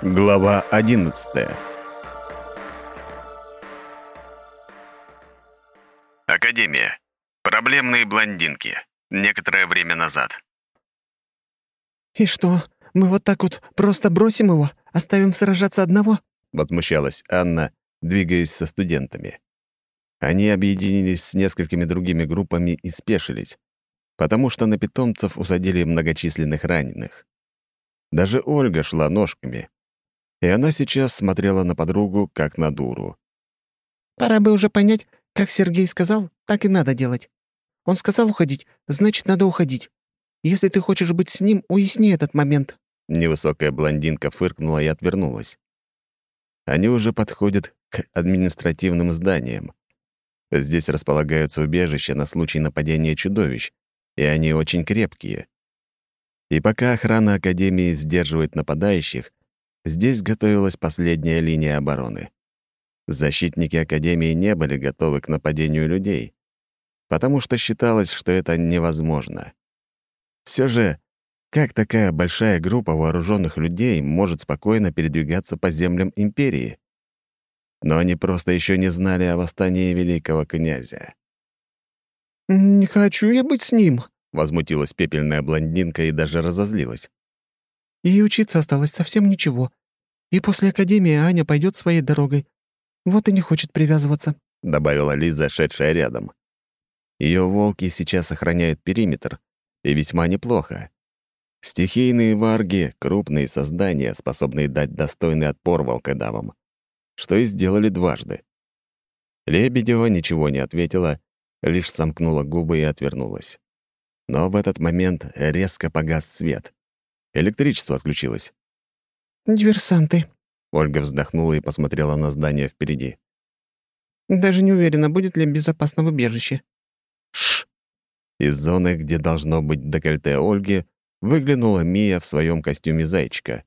Глава 11 Академия. Проблемные блондинки. Некоторое время назад. «И что, мы вот так вот просто бросим его? Оставим сражаться одного?» — возмущалась Анна, двигаясь со студентами. Они объединились с несколькими другими группами и спешились, потому что на питомцев усадили многочисленных раненых. Даже Ольга шла ножками, и она сейчас смотрела на подругу, как на дуру. «Пора бы уже понять, как Сергей сказал, так и надо делать. Он сказал уходить, значит, надо уходить. Если ты хочешь быть с ним, уясни этот момент». Невысокая блондинка фыркнула и отвернулась. Они уже подходят к административным зданиям. Здесь располагаются убежища на случай нападения чудовищ, и они очень крепкие. И пока охрана Академии сдерживает нападающих, Здесь готовилась последняя линия обороны. Защитники Академии не были готовы к нападению людей, потому что считалось, что это невозможно. Все же, как такая большая группа вооруженных людей может спокойно передвигаться по землям Империи? Но они просто еще не знали о восстании великого князя. «Не хочу я быть с ним», — возмутилась пепельная блондинка и даже разозлилась. «Ей учиться осталось совсем ничего, и после академии Аня пойдет своей дорогой. Вот и не хочет привязываться», — добавила Лиза, шедшая рядом. Ее волки сейчас охраняют периметр, и весьма неплохо. Стихийные варги — крупные создания, способные дать достойный отпор волкодавам, что и сделали дважды. Лебедева ничего не ответила, лишь сомкнула губы и отвернулась. Но в этот момент резко погас свет. Электричество отключилось. «Диверсанты», — Ольга вздохнула и посмотрела на здание впереди. «Даже не уверена, будет ли безопасно в убежище». Шш! Из зоны, где должно быть декольте Ольги, выглянула Мия в своем костюме зайчика.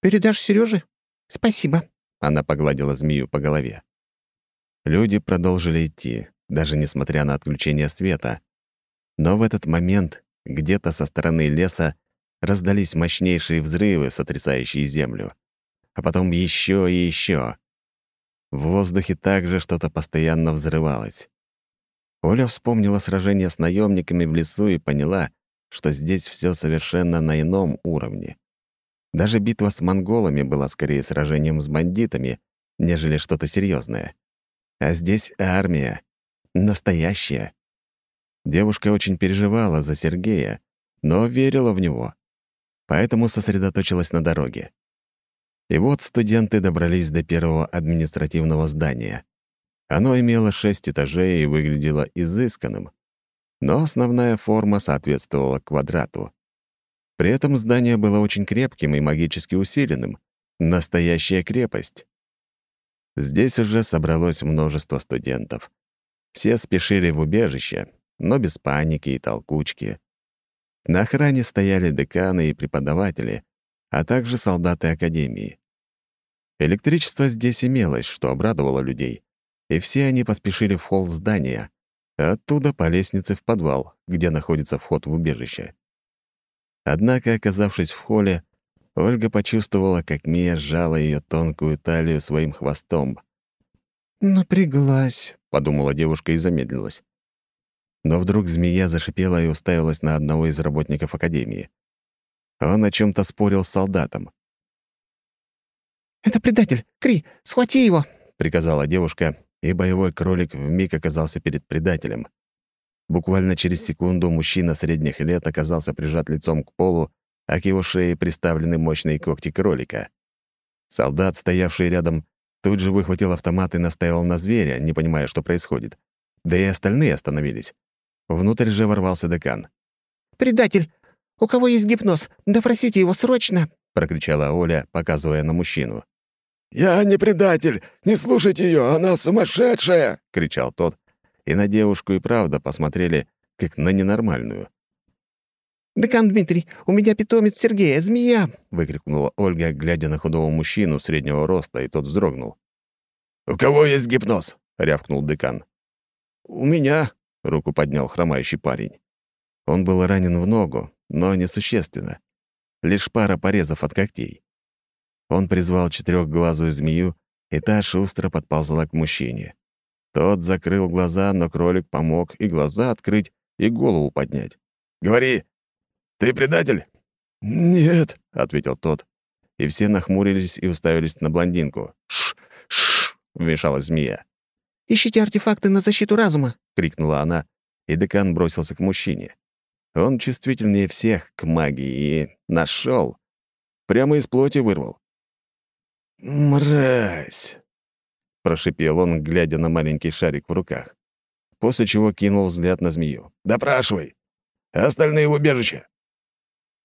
«Передашь Сереже? Спасибо», — она погладила змею по голове. Люди продолжили идти, даже несмотря на отключение света. Но в этот момент где-то со стороны леса раздались мощнейшие взрывы, сотрясающие землю. А потом еще и еще. В воздухе также что-то постоянно взрывалось. Оля вспомнила сражение с наемниками в лесу и поняла, что здесь все совершенно на ином уровне. Даже битва с монголами была скорее сражением с бандитами, нежели что-то серьезное. А здесь армия. Настоящая. Девушка очень переживала за Сергея, но верила в него поэтому сосредоточилась на дороге. И вот студенты добрались до первого административного здания. Оно имело шесть этажей и выглядело изысканным, но основная форма соответствовала квадрату. При этом здание было очень крепким и магически усиленным. Настоящая крепость. Здесь уже собралось множество студентов. Все спешили в убежище, но без паники и толкучки. На охране стояли деканы и преподаватели, а также солдаты Академии. Электричество здесь имелось, что обрадовало людей, и все они поспешили в холл здания, оттуда по лестнице в подвал, где находится вход в убежище. Однако, оказавшись в холле, Ольга почувствовала, как Мия сжала ее тонкую талию своим хвостом. «Напряглась», — подумала девушка и замедлилась. Но вдруг змея зашипела и уставилась на одного из работников Академии. Он о чем то спорил с солдатом. «Это предатель! Кри, схвати его!» — приказала девушка, и боевой кролик вмиг оказался перед предателем. Буквально через секунду мужчина средних лет оказался прижат лицом к полу, а к его шее приставлены мощные когти кролика. Солдат, стоявший рядом, тут же выхватил автомат и наставил на зверя, не понимая, что происходит. Да и остальные остановились. Внутрь же ворвался декан. «Предатель! У кого есть гипноз? Допросите его срочно!» — прокричала Оля, показывая на мужчину. «Я не предатель! Не слушайте ее, она сумасшедшая!» — кричал тот. И на девушку и правда посмотрели, как на ненормальную. «Декан Дмитрий, у меня питомец Сергея, змея!» — выкрикнула Ольга, глядя на худого мужчину среднего роста, и тот вздрогнул. «У кого есть гипноз?» — рявкнул декан. «У меня», руку поднял хромающий парень. Он был ранен в ногу, но несущественно. Лишь пара порезов от когтей. Он призвал четырехглазую змею, и та шустро подползла к мужчине. Тот закрыл глаза, но кролик помог и глаза открыть, и голову поднять. «Говори, ты предатель?» «Нет», — ответил тот, и все нахмурились и уставились на блондинку. «Ш, ш», — вмешалась змея. «Ищите артефакты на защиту разума», — крикнула она, и декан бросился к мужчине. Он чувствительнее всех к магии и нашел. Прямо из плоти вырвал. «Мразь!» — прошипел он, глядя на маленький шарик в руках. После чего кинул взгляд на змею. «Допрашивай! Остальные в убежище!»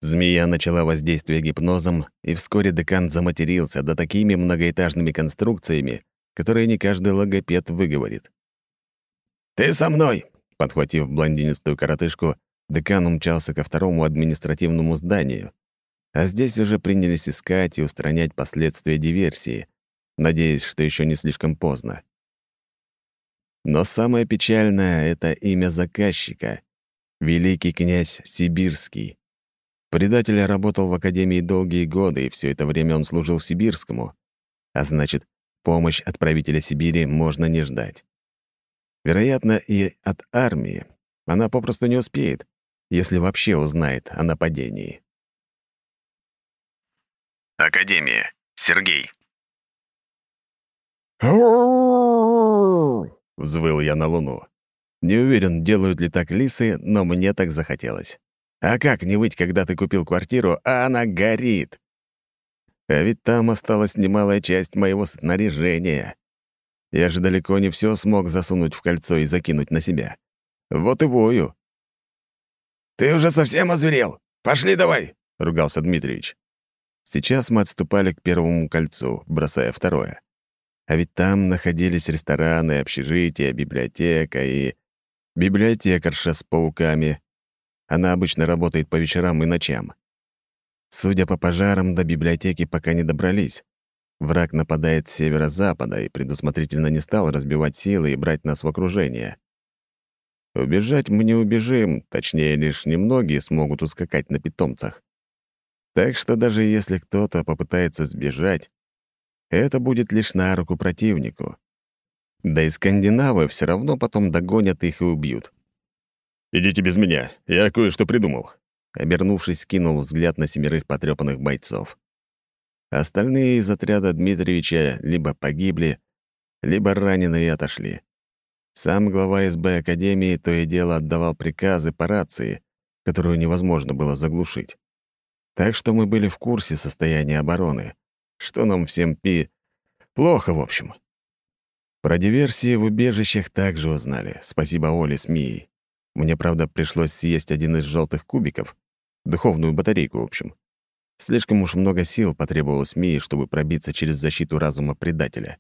Змея начала воздействие гипнозом, и вскоре декан заматерился да такими многоэтажными конструкциями, которые не каждый логопед выговорит. «Ты со мной!» Подхватив блондинистую коротышку, декан умчался ко второму административному зданию. А здесь уже принялись искать и устранять последствия диверсии, надеясь, что еще не слишком поздно. Но самое печальное — это имя заказчика — великий князь Сибирский. Предатель работал в Академии долгие годы, и все это время он служил Сибирскому. А значит, помощь от правителя Сибири можно не ждать. Вероятно, и от армии. Она попросту не успеет, если вообще узнает о нападении. Академия. Сергей. Взвыл я на луну. Не уверен, делают ли так лисы, но мне так захотелось. А как не выть, когда ты купил квартиру, а она горит? А ведь там осталась немалая часть моего снаряжения. Я же далеко не все смог засунуть в кольцо и закинуть на себя. Вот и вою. «Ты уже совсем озверел? Пошли давай!» — ругался Дмитриевич. Сейчас мы отступали к первому кольцу, бросая второе. А ведь там находились рестораны, общежития, библиотека и... Библиотекарша с пауками. Она обычно работает по вечерам и ночам. Судя по пожарам, до библиотеки пока не добрались. Враг нападает с северо-запада и предусмотрительно не стал разбивать силы и брать нас в окружение. Убежать мы не убежим, точнее, лишь немногие смогут ускакать на питомцах. Так что даже если кто-то попытается сбежать, это будет лишь на руку противнику. Да и скандинавы все равно потом догонят их и убьют. «Идите без меня, я кое-что придумал», — обернувшись, кинул взгляд на семерых потрепанных бойцов. Остальные из отряда Дмитриевича либо погибли, либо ранены и отошли. Сам глава СБ Академии то и дело отдавал приказы по рации, которую невозможно было заглушить. Так что мы были в курсе состояния обороны. Что нам всем пи... Плохо, в общем. Про диверсии в убежищах также узнали. Спасибо Оле с Мией. Мне, правда, пришлось съесть один из желтых кубиков. Духовную батарейку, в общем. Слишком уж много сил потребовалось Мии, чтобы пробиться через защиту разума предателя.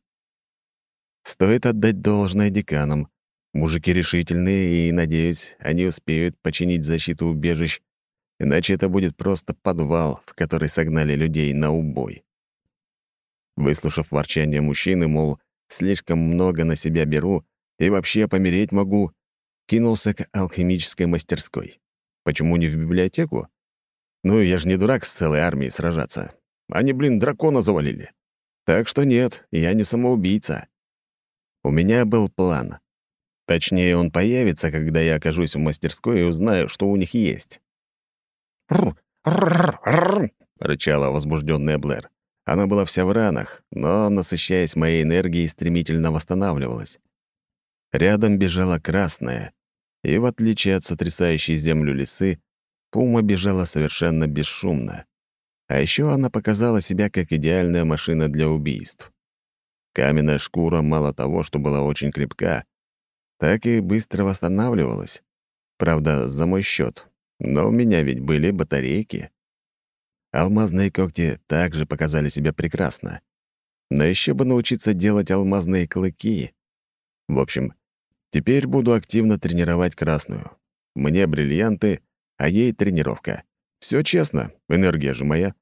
Стоит отдать должное деканам. Мужики решительные, и, надеюсь, они успеют починить защиту убежищ, иначе это будет просто подвал, в который согнали людей на убой. Выслушав ворчание мужчины, мол, слишком много на себя беру и вообще помереть могу, кинулся к алхимической мастерской. Почему не в библиотеку? Ну, я же не дурак с целой армией сражаться. Они, блин, дракона завалили. Так что нет, я не самоубийца. У меня был план. Точнее, он появится, когда я окажусь в мастерской и узнаю, что у них есть. рычала возбужденная Блэр. Она была вся в ранах, но, насыщаясь моей энергией, стремительно восстанавливалась. Рядом бежала красная, и, в отличие от сотрясающей землю лисы, Пума бежала совершенно бесшумно. А еще она показала себя как идеальная машина для убийств. Каменная шкура мало того, что была очень крепка, так и быстро восстанавливалась. Правда, за мой счет. Но у меня ведь были батарейки. Алмазные когти также показали себя прекрасно. Но еще бы научиться делать алмазные клыки. В общем, теперь буду активно тренировать красную. Мне бриллианты, а ей тренировка. Все честно, энергия же моя.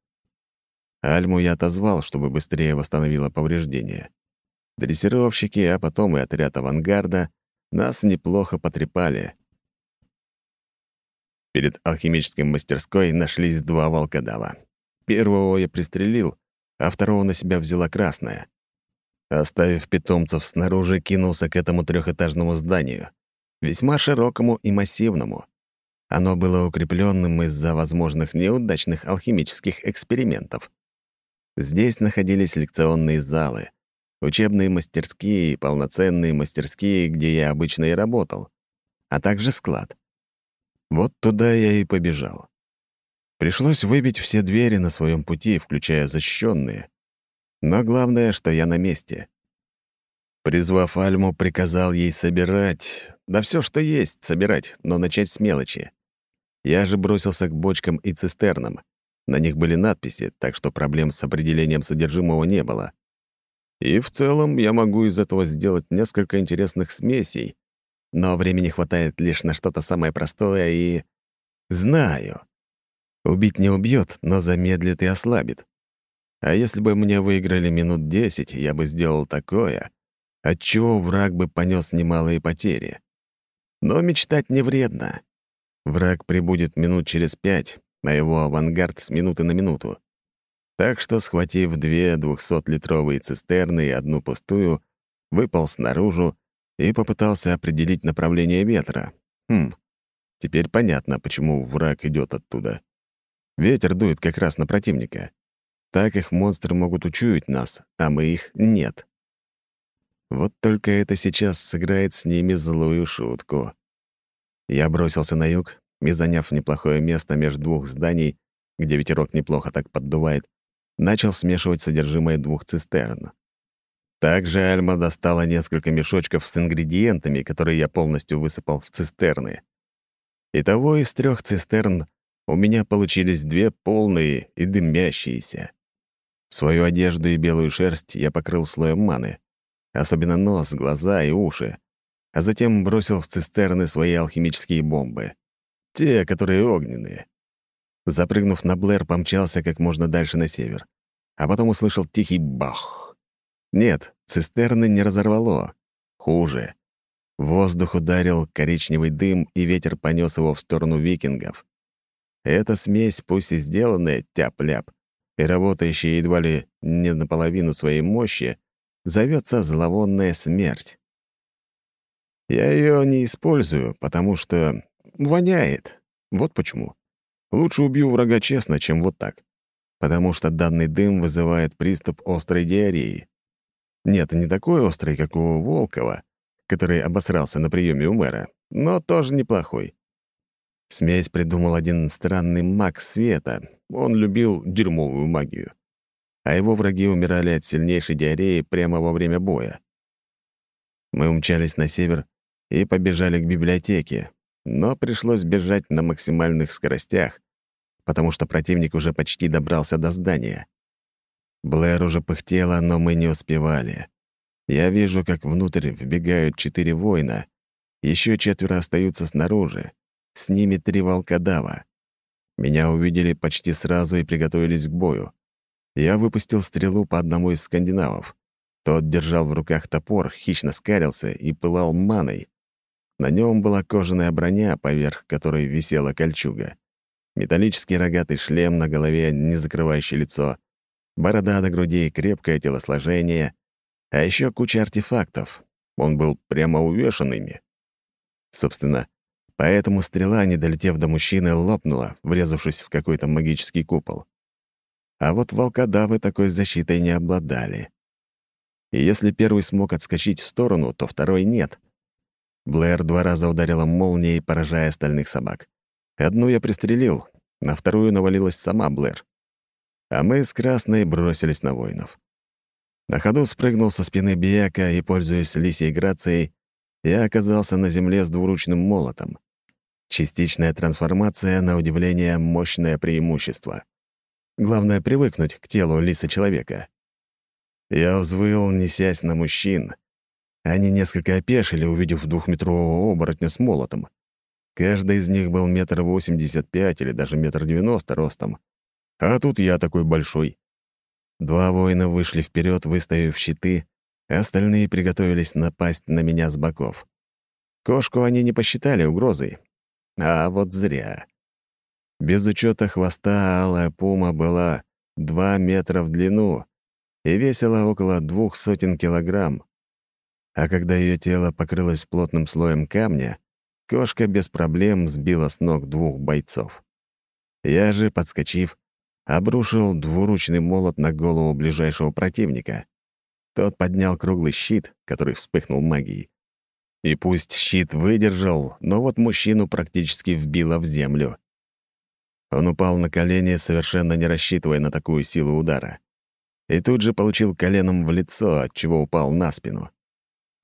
Альму я отозвал, чтобы быстрее восстановила повреждения. Дрессировщики, а потом и отряд авангарда нас неплохо потрепали. Перед алхимической мастерской нашлись два волкодава. Первого я пристрелил, а второго на себя взяла красная. Оставив питомцев снаружи, кинулся к этому трехэтажному зданию, весьма широкому и массивному. Оно было укрепленным из-за возможных неудачных алхимических экспериментов. Здесь находились лекционные залы, учебные мастерские и полноценные мастерские, где я обычно и работал, а также склад. Вот туда я и побежал. Пришлось выбить все двери на своем пути, включая защищенные. Но главное, что я на месте. Призвав Альму, приказал ей собирать, да все, что есть, собирать, но начать с мелочи. Я же бросился к бочкам и цистернам. На них были надписи, так что проблем с определением содержимого не было. И в целом я могу из этого сделать несколько интересных смесей, но времени хватает лишь на что-то самое простое и... Знаю. Убить не убьет, но замедлит и ослабит. А если бы мне выиграли минут десять, я бы сделал такое, отчего враг бы понес немалые потери. Но мечтать не вредно. Враг прибудет минут через пять, а его авангард с минуты на минуту. Так что, схватив две двухсотлитровые цистерны и одну пустую, выпал снаружи и попытался определить направление ветра. Хм, теперь понятно, почему враг идет оттуда. Ветер дует как раз на противника. Так их монстры могут учуять нас, а мы их нет. Вот только это сейчас сыграет с ними злую шутку. Я бросился на юг и, заняв неплохое место между двух зданий, где ветерок неплохо так поддувает, начал смешивать содержимое двух цистерн. Также Альма достала несколько мешочков с ингредиентами, которые я полностью высыпал в цистерны. Итого из трех цистерн у меня получились две полные и дымящиеся. Свою одежду и белую шерсть я покрыл слоем маны, особенно нос, глаза и уши, а затем бросил в цистерны свои алхимические бомбы. Те, которые огненные. Запрыгнув на Блэр, помчался как можно дальше на север, а потом услышал тихий бах. Нет, цистерны не разорвало. Хуже. В воздух ударил коричневый дым, и ветер понес его в сторону викингов. Эта смесь, пусть и сделанная тяп-ляп, и работающая едва ли не наполовину своей мощи, зовется «Зловонная смерть». Я ее не использую, потому что воняет. Вот почему. Лучше убью врага честно, чем вот так. Потому что данный дым вызывает приступ острой диареи. Нет, не такой острый, как у Волкова, который обосрался на приеме у мэра, но тоже неплохой. Смесь придумал один странный маг света. Он любил дерьмовую магию. А его враги умирали от сильнейшей диареи прямо во время боя. Мы умчались на север и побежали к библиотеке, но пришлось бежать на максимальных скоростях, потому что противник уже почти добрался до здания. Блэр уже пыхтела, но мы не успевали. Я вижу, как внутрь вбегают четыре воина, еще четверо остаются снаружи. С ними три волкодава. Меня увидели почти сразу и приготовились к бою. Я выпустил стрелу по одному из скандинавов. Тот держал в руках топор, хищно скарился и пылал маной. На нем была кожаная броня, поверх которой висела кольчуга. Металлический рогатый шлем на голове, не закрывающий лицо. Борода до груди, крепкое телосложение. А еще куча артефактов. Он был прямо увешан ими. Собственно, Поэтому стрела, не долетев до мужчины, лопнула, врезавшись в какой-то магический купол. А вот волкодавы такой защитой не обладали. И если первый смог отскочить в сторону, то второй нет. Блэр два раза ударила молнией, поражая остальных собак. Одну я пристрелил, на вторую навалилась сама Блэр. А мы с Красной бросились на воинов. На ходу спрыгнул со спины Бияка и, пользуясь лисьей грацией, я оказался на земле с двуручным молотом. Частичная трансформация, на удивление, мощное преимущество. Главное — привыкнуть к телу лиса-человека. Я взвыл, несясь на мужчин. Они несколько опешили, увидев двухметрового оборотня с молотом. Каждый из них был метр восемьдесят пять или даже метр девяносто ростом. А тут я такой большой. Два воина вышли вперед, выставив щиты, остальные приготовились напасть на меня с боков. Кошку они не посчитали угрозой, а вот зря. Без учета хвоста алая пума была 2 метра в длину и весила около двух сотен килограмм. А когда ее тело покрылось плотным слоем камня, кошка без проблем сбила с ног двух бойцов. Я же, подскочив, обрушил двуручный молот на голову ближайшего противника. Тот поднял круглый щит, который вспыхнул магией. И пусть щит выдержал, но вот мужчину практически вбило в землю. Он упал на колени, совершенно не рассчитывая на такую силу удара. И тут же получил коленом в лицо, от чего упал на спину.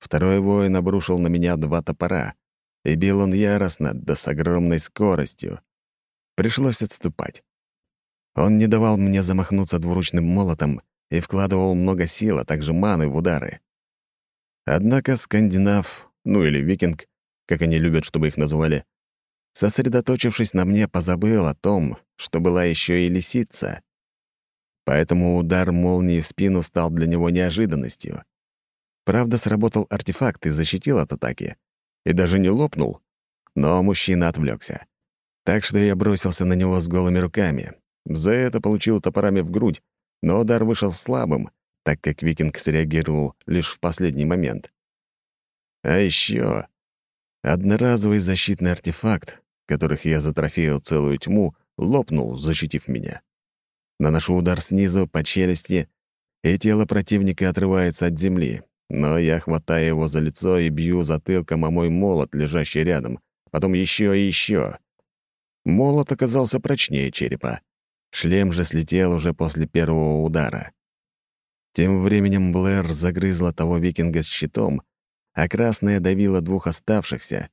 Второй воин обрушил на меня два топора, и бил он яростно, да с огромной скоростью. Пришлось отступать. Он не давал мне замахнуться двуручным молотом и вкладывал много сил, а также маны в удары. Однако скандинав, ну или викинг, как они любят, чтобы их называли, сосредоточившись на мне, позабыл о том, что была еще и лисица. Поэтому удар молнии в спину стал для него неожиданностью. Правда, сработал артефакт и защитил от атаки. И даже не лопнул. Но мужчина отвлекся. Так что я бросился на него с голыми руками. За это получил топорами в грудь, но удар вышел слабым, так как викинг среагировал лишь в последний момент. А еще одноразовый защитный артефакт, которых я затрофеил целую тьму, лопнул, защитив меня. Наношу удар снизу по челюсти, и тело противника отрывается от земли, но я хватаю его за лицо и бью затылком о мой молот, лежащий рядом, потом еще и еще. Молот оказался прочнее черепа. Шлем же слетел уже после первого удара. Тем временем Блэр загрызла того викинга с щитом, а красная давила двух оставшихся,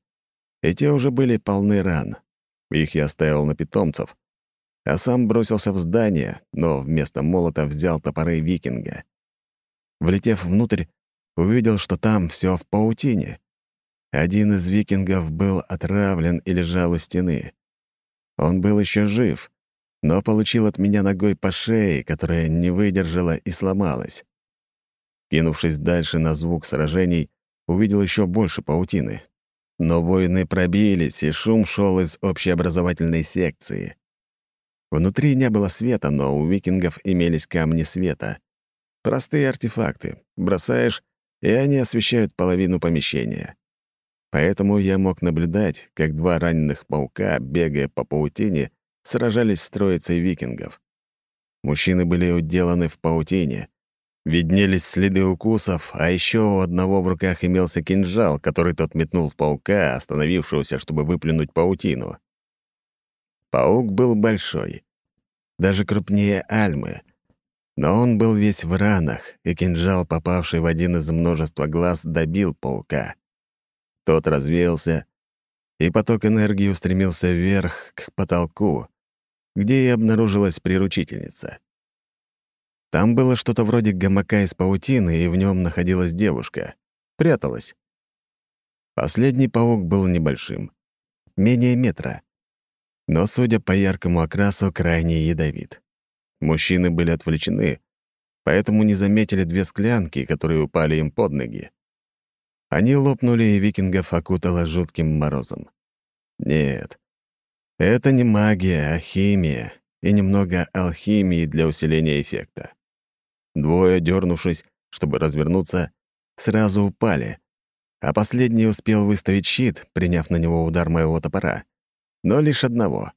и те уже были полны ран. Их я оставил на питомцев, а сам бросился в здание, но вместо молота взял топоры викинга. Влетев внутрь, увидел, что там все в паутине. Один из викингов был отравлен и лежал у стены. Он был еще жив, но получил от меня ногой по шее, которая не выдержала и сломалась. Кинувшись дальше на звук сражений, увидел еще больше паутины. Но воины пробились, и шум шел из общеобразовательной секции. Внутри не было света, но у викингов имелись камни света. Простые артефакты. Бросаешь, и они освещают половину помещения. Поэтому я мог наблюдать, как два раненых паука, бегая по паутине, сражались с троицей викингов. Мужчины были уделаны в паутине. Виднелись следы укусов, а еще у одного в руках имелся кинжал, который тот метнул в паука, остановившегося, чтобы выплюнуть паутину. Паук был большой, даже крупнее Альмы — но он был весь в ранах, и кинжал, попавший в один из множества глаз, добил паука. Тот развеялся, и поток энергии устремился вверх, к потолку, где и обнаружилась приручительница. Там было что-то вроде гамака из паутины, и в нем находилась девушка. Пряталась. Последний паук был небольшим, менее метра, но, судя по яркому окрасу, крайне ядовит. Мужчины были отвлечены, поэтому не заметили две склянки, которые упали им под ноги. Они лопнули, и викингов окутало жутким морозом. Нет, это не магия, а химия и немного алхимии для усиления эффекта. Двое, дернувшись, чтобы развернуться, сразу упали, а последний успел выставить щит, приняв на него удар моего топора. Но лишь одного.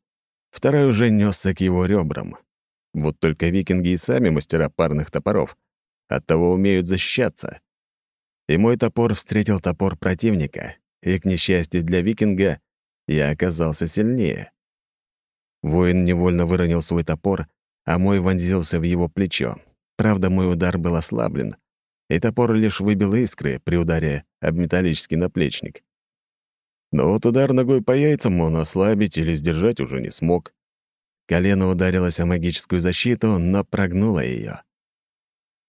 Второй уже несся к его ребрам. Вот только викинги и сами мастера парных топоров. Оттого умеют защищаться. И мой топор встретил топор противника, и, к несчастью для викинга, я оказался сильнее. Воин невольно выронил свой топор, а мой вонзился в его плечо. Правда, мой удар был ослаблен, и топор лишь выбил искры при ударе об металлический наплечник. Но вот удар ногой по яйцам он ослабить или сдержать уже не смог. Колено ударилось о магическую защиту, но прогнуло ее.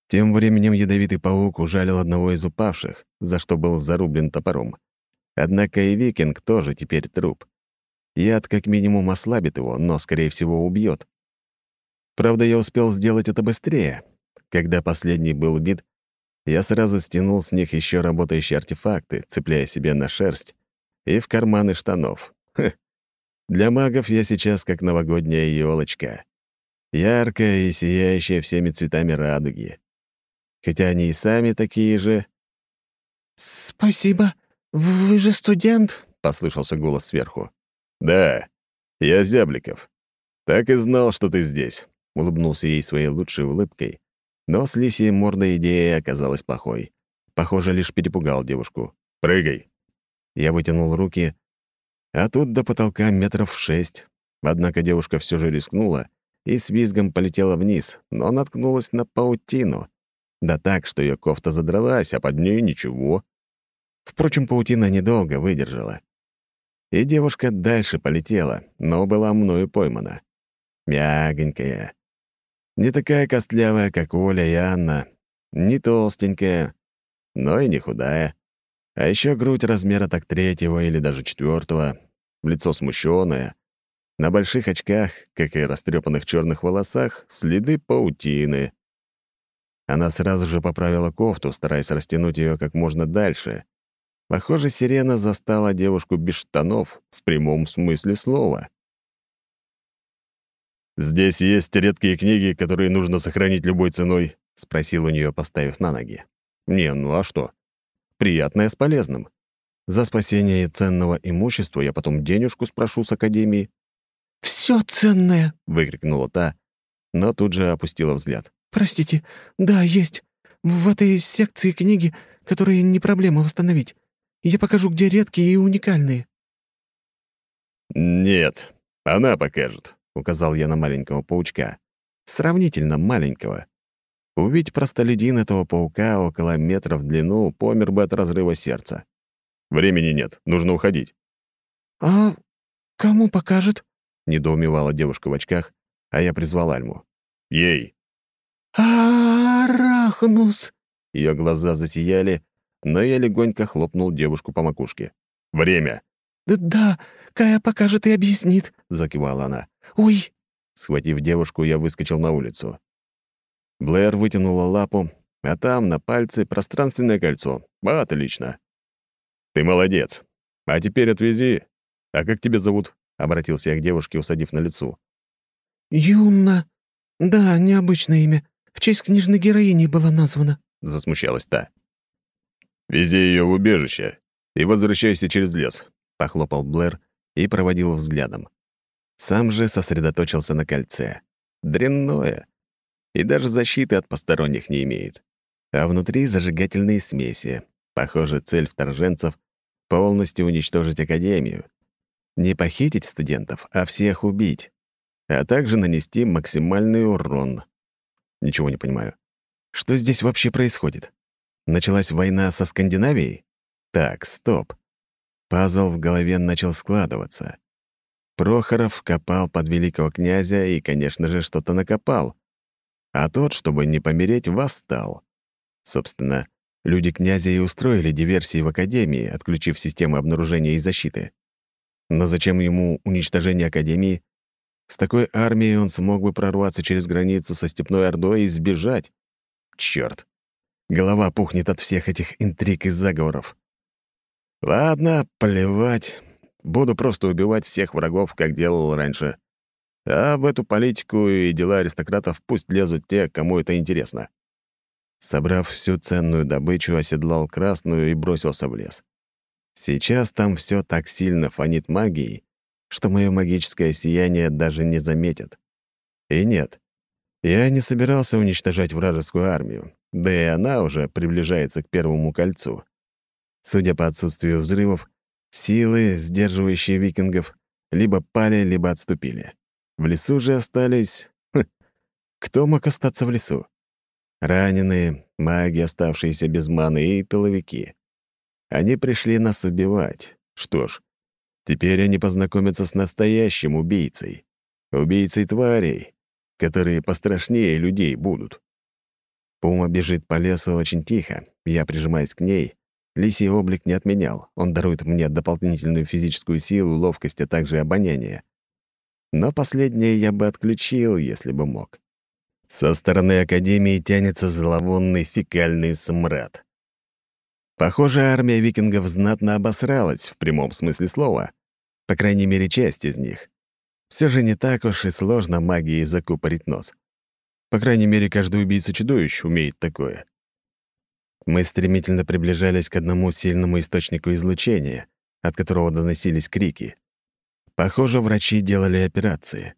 Тем временем ядовитый паук ужалил одного из упавших, за что был зарублен топором. Однако и викинг тоже теперь труп. Яд как минимум ослабит его, но, скорее всего, убьет. Правда, я успел сделать это быстрее. Когда последний был убит, я сразу стянул с них еще работающие артефакты, цепляя себе на шерсть и в карманы штанов. Хе, для магов я сейчас как новогодняя елочка. Яркая и сияющая всеми цветами радуги. хотя они и сами такие же. «Спасибо. Вы же студент?» — послышался голос сверху. «Да, я Зябликов. Так и знал, что ты здесь», — улыбнулся ей своей лучшей улыбкой. Но с лисией мордой идея оказалась плохой. Похоже, лишь перепугал девушку. «Прыгай!» Я вытянул руки, а тут до потолка метров шесть. Однако девушка все же рискнула и с визгом полетела вниз, но наткнулась на паутину. Да так, что ее кофта задралась, а под ней ничего. Впрочем, паутина недолго выдержала. И девушка дальше полетела, но была мною поймана. Мягонькая. Не такая костлявая, как Оля и Анна, не толстенькая, но и не худая. А еще грудь размера так третьего или даже четвертого, лицо смущенное, на больших очках, как и растрепанных черных волосах, следы паутины. Она сразу же поправила кофту, стараясь растянуть ее как можно дальше. Похоже, сирена застала девушку без штанов, в прямом смысле слова. «Здесь есть редкие книги, которые нужно сохранить любой ценой», — спросил у нее, поставив на ноги. «Не, ну а что? Приятное с полезным. За спасение ценного имущества я потом денежку спрошу с Академии». «Все ценное!» — выкрикнула та, но тут же опустила взгляд. «Простите, да, есть. В этой секции книги, которые не проблема восстановить. Я покажу, где редкие и уникальные». «Нет, она покажет», — указал я на маленького паучка. Сравнительно маленького. Увидеть простолюдин этого паука около метра в длину помер бы от разрыва сердца. Времени нет, нужно уходить. «А кому покажет?» — недоумевала девушка в очках, а я призвал Альму. «Ей!» «Арахнус!» Ее глаза засияли, но я легонько хлопнул девушку по макушке. «Время!» «Да, Кая покажет и объяснит», — закивала она. «Ой!» Схватив девушку, я выскочил на улицу. Блэр вытянула лапу, а там на пальце пространственное кольцо. Отлично. «Ты молодец. А теперь отвези. А как тебя зовут?» — обратился я к девушке, усадив на лицо. «Юна. Да, необычное имя. В честь книжной героини была названа», — засмущалась та. «Вези ее в убежище и возвращайся через лес», — похлопал Блэр и проводил взглядом. Сам же сосредоточился на кольце. Дрянное. И даже защиты от посторонних не имеет. А внутри зажигательные смеси. Похоже, цель вторженцев — полностью уничтожить Академию. Не похитить студентов, а всех убить. А также нанести максимальный урон. Ничего не понимаю. Что здесь вообще происходит? Началась война со Скандинавией? Так, стоп. Пазл в голове начал складываться. Прохоров копал под великого князя и, конечно же, что-то накопал. А тот, чтобы не помереть, восстал. Собственно, люди князя и устроили диверсии в Академии, отключив систему обнаружения и защиты. Но зачем ему уничтожение Академии? С такой армией он смог бы прорваться через границу со Степной Ордой и сбежать. Чёрт. Голова пухнет от всех этих интриг и заговоров. Ладно, плевать. Буду просто убивать всех врагов, как делал раньше. А в эту политику и дела аристократов пусть лезут те, кому это интересно. Собрав всю ценную добычу, оседлал красную и бросился в лес. Сейчас там все так сильно фонит магией, что мое магическое сияние даже не заметят. И нет, я не собирался уничтожать вражескую армию. Да и она уже приближается к первому кольцу. Судя по отсутствию взрывов, силы, сдерживающие викингов, либо пали, либо отступили. В лесу же остались... Хм, кто мог остаться в лесу? Раненые, маги, оставшиеся без маны, и тыловики. Они пришли нас убивать. Что ж, теперь они познакомятся с настоящим убийцей. Убийцей тварей, которые пострашнее людей будут. Пума бежит по лесу очень тихо. Я прижимаюсь к ней. Лисий облик не отменял. Он дарует мне дополнительную физическую силу, ловкость, а также обоняние. Но последнее я бы отключил, если бы мог. Со стороны Академии тянется зловонный фекальный смрад. Похоже, армия викингов знатно обосралась в прямом смысле слова. По крайней мере, часть из них. Все же не так уж и сложно магией закупорить нос. По крайней мере, каждый убийца-чудовищ умеет такое. Мы стремительно приближались к одному сильному источнику излучения, от которого доносились крики. Похоже, врачи делали операции.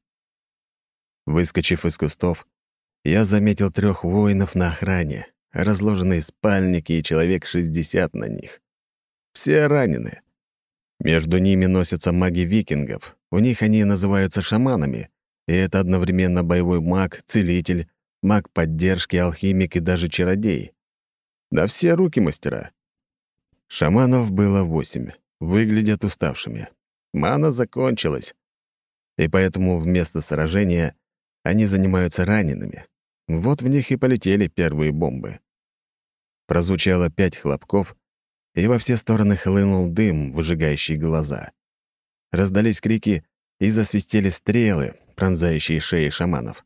Выскочив из кустов, я заметил трех воинов на охране, разложенные спальники и человек 60 на них. Все ранены. Между ними носятся маги викингов. У них они называются шаманами, и это одновременно боевой маг, целитель, маг поддержки, алхимик и даже чародей. Да все руки мастера. Шаманов было восемь. Выглядят уставшими. Мана закончилась. И поэтому вместо сражения они занимаются ранеными. Вот в них и полетели первые бомбы. Прозвучало пять хлопков, и во все стороны хлынул дым, выжигающий глаза. Раздались крики и засвистели стрелы, пронзающие шеи шаманов.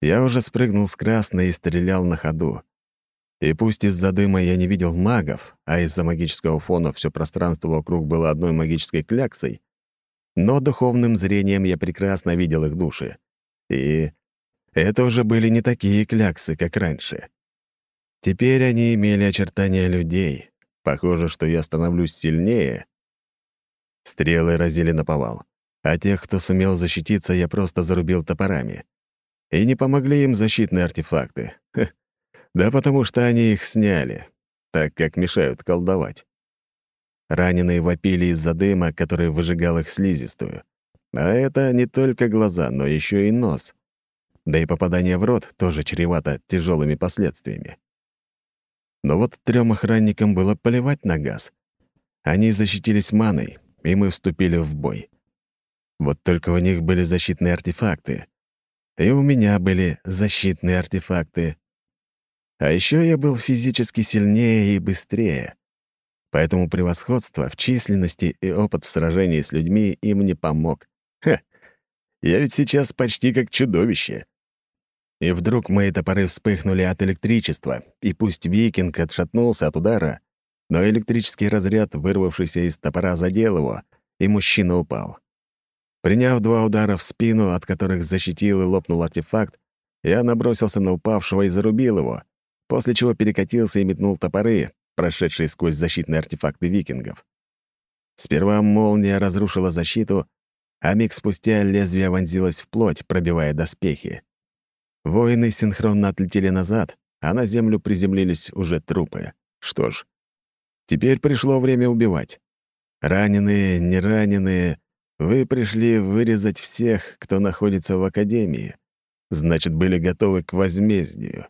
Я уже спрыгнул с красной и стрелял на ходу. И пусть из-за дыма я не видел магов, а из-за магического фона все пространство вокруг было одной магической кляксой, но духовным зрением я прекрасно видел их души. И это уже были не такие кляксы, как раньше. Теперь они имели очертания людей. Похоже, что я становлюсь сильнее. Стрелы разили на повал, а тех, кто сумел защититься, я просто зарубил топорами. И не помогли им защитные артефакты. Ха. Да потому что они их сняли, так как мешают колдовать. Раненые вопили из-за дыма, который выжигал их слизистую. А это не только глаза, но еще и нос. Да и попадание в рот тоже чревато тяжелыми последствиями. Но вот трем охранникам было поливать на газ. Они защитились маной, и мы вступили в бой. Вот только у них были защитные артефакты. И у меня были защитные артефакты. А еще я был физически сильнее и быстрее. Поэтому превосходство в численности и опыт в сражении с людьми им не помог. Ха! Я ведь сейчас почти как чудовище. И вдруг мои топоры вспыхнули от электричества, и пусть викинг отшатнулся от удара, но электрический разряд, вырвавшийся из топора, задел его, и мужчина упал. Приняв два удара в спину, от которых защитил и лопнул артефакт, я набросился на упавшего и зарубил его, после чего перекатился и метнул топоры, прошедшие сквозь защитные артефакты викингов. Сперва молния разрушила защиту, а миг спустя лезвие вонзилось в плоть, пробивая доспехи. Воины синхронно отлетели назад, а на землю приземлились уже трупы. Что ж, теперь пришло время убивать. Раненые, не раненые, вы пришли вырезать всех, кто находится в Академии. Значит, были готовы к возмездию.